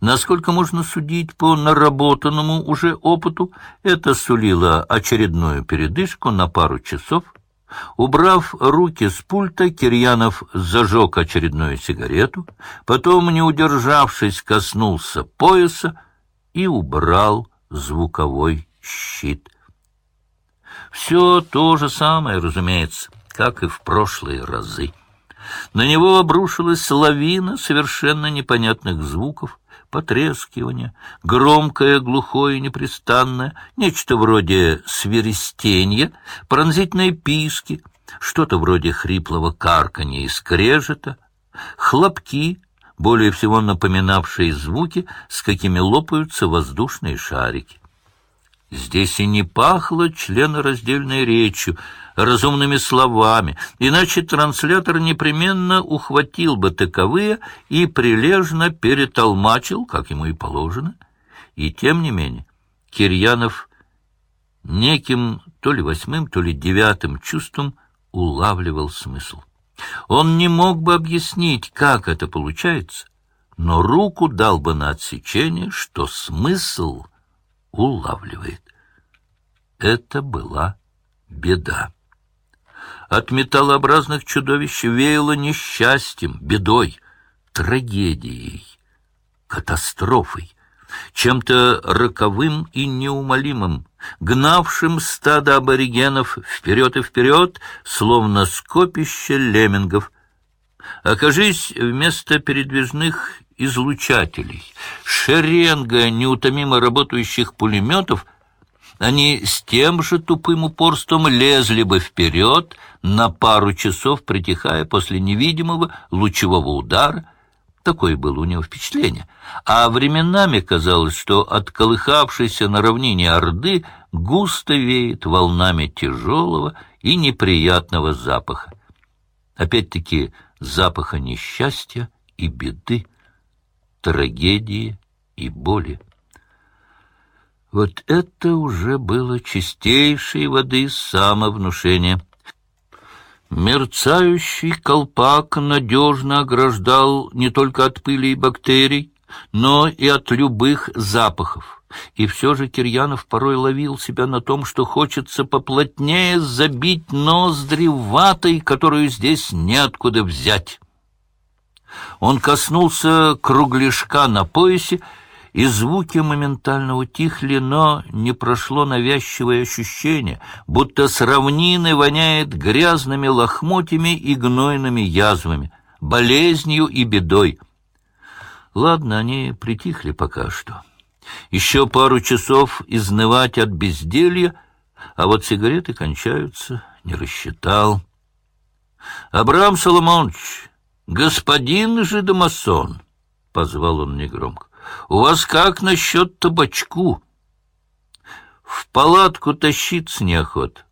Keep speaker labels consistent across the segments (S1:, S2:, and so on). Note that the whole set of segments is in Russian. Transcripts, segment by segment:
S1: Насколько можно судить по наработанному уже опыту, это сулило очередную передышку на пару часов. Убрав руки с пульта, Кирьянов зажег очередную сигарету, потом, не удержавшись, коснулся пояса и убрал звуковой щит. Все то же самое, разумеется, как и в прошлые разы. На него обрушилась лавина совершенно непонятных звуков, потрескивание, громкое, глухое, непрестанное, нечто вроде свиристенья, пронзительные писки, что-то вроде хриплого карканья и скрежета, хлопки, более всего напоминавшие звуки, с какими лопаются воздушные шарики. Здесь и не пахло членораздельной речью, разумными словами, иначе транслятор непременно ухватил бы таковые и прилежно перетолмачил, как ему и положено. И тем не менее Кирьянов неким то ли восьмым, то ли девятым чувством улавливал смысл. Он не мог бы объяснить, как это получается, но руку дал бы на отсечение, что смысл улавливает. Это была беда. От металлообразных чудовищ веяло несчастьем, бедой, трагедией, катастрофой, чем-то роковым и неумолимым, гнавшим стадо аборигенов вперед и вперед, словно скопище леммингов. Окажись вместо передвижных излучателей, шеренга неутомимо работающих пулеметов — они с тем же тупым упорством лезли бы вперед, на пару часов притихая после невидимого лучевого удара. Такое было у него впечатление. А временами казалось, что от колыхавшейся на равнине Орды густо веет волнами тяжелого и неприятного запаха. Опять-таки запаха несчастья и беды, трагедии и боли. Вот это уже было чистейшей воды самовнушение. Мерцающий колпак надежно ограждал не только от пыли и бактерий, но и от любых запахов. И все же Кирьянов порой ловил себя на том, что хочется поплотнее забить ноздри ватой, которую здесь неоткуда взять. Он коснулся кругляшка на поясе и звуки моментально утихли, но не прошло навязчивое ощущение, будто с равнины воняет грязными лохмотьями и гнойными язвами, болезнью и бедой. Ладно, они притихли пока что. Еще пару часов изнывать от безделья, а вот сигареты кончаются, не рассчитал. «Абрам Соломонович, господин же Дамасон!» — позвал он негромко. У вас как насчет табачку? В палатку тащиться неохот.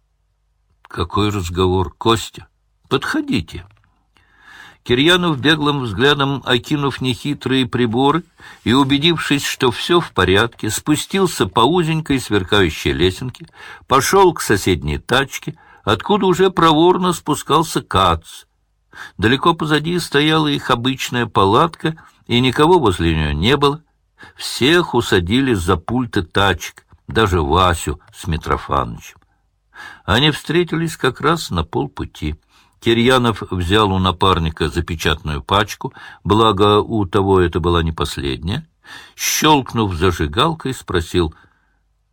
S1: Какой разговор, Костя? Подходите. Кирьянов беглым взглядом, окинув нехитрые приборы и убедившись, что все в порядке, спустился по узенькой сверкающей лесенке, пошел к соседней тачке, откуда уже проворно спускался Кац. Далеко позади стояла их обычная палатка, и никого возле нее не было. Всех усадили за пульты тачек, даже Васю с Митрофановичем. Они встретились как раз на полпути. Кирьянов взял у напарника запечатанную пачку, благо у того это была не последняя. Щелкнув зажигалкой, спросил,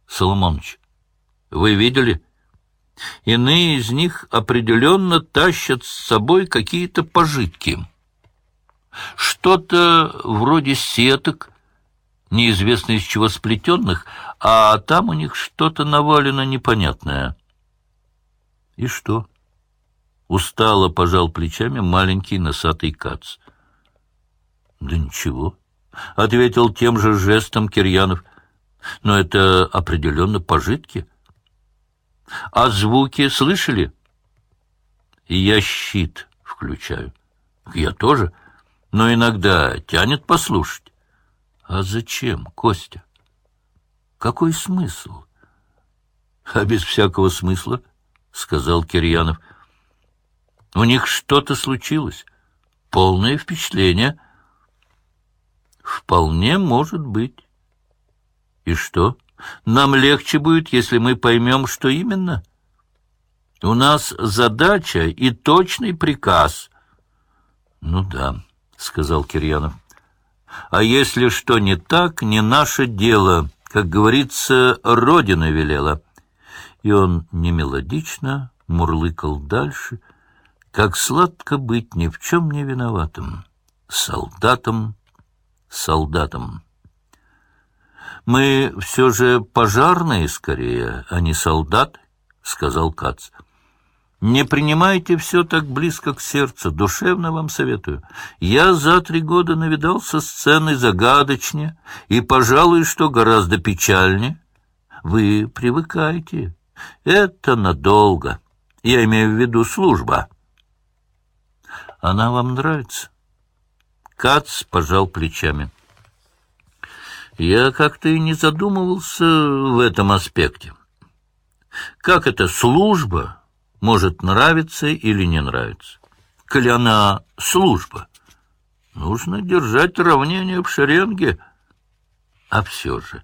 S1: «Соломоныч, вы видели?» Иные из них определенно тащат с собой какие-то пожитки. Что-то вроде сеток, неизвестно из чего сплетенных, а там у них что-то навалено непонятное. И что? Устало пожал плечами маленький носатый кац. Да ничего, — ответил тем же жестом Кирьянов. Но это определенно пожитки. А звуки слышали? Я щит включаю. Я тоже, но иногда тянет послушать. А зачем, Костя? Какой смысл? А без всякого смысла, сказал Кирьянов. У них что-то случилось. Полное впечатление. Вполне может быть. И что? Нам легче будет, если мы поймем, что именно? У нас задача и точный приказ. Ну да, сказал Кирьянов. А если что не так, не наше дело. Как говорится, Родина велела. И он немелодично мурлыкал дальше, как сладко быть ни в чем не виноватым, солдатом, солдатом. «Мы все же пожарные скорее, а не солдаты», — сказал Кац. «Не принимайте все так близко к сердцу, душевно вам советую. Я за три года навидался сцены загадочнее и, пожалуй, что гораздо печальнее. Вы привыкаете. Это надолго. Я имею в виду служба». «Она вам нравится?» Кац пожал плечами. Я как-то и не задумывался в этом аспекте. Как эта служба может нравиться или не нравиться? Коли она служба, нужно держать равнение в шеренге. А все же...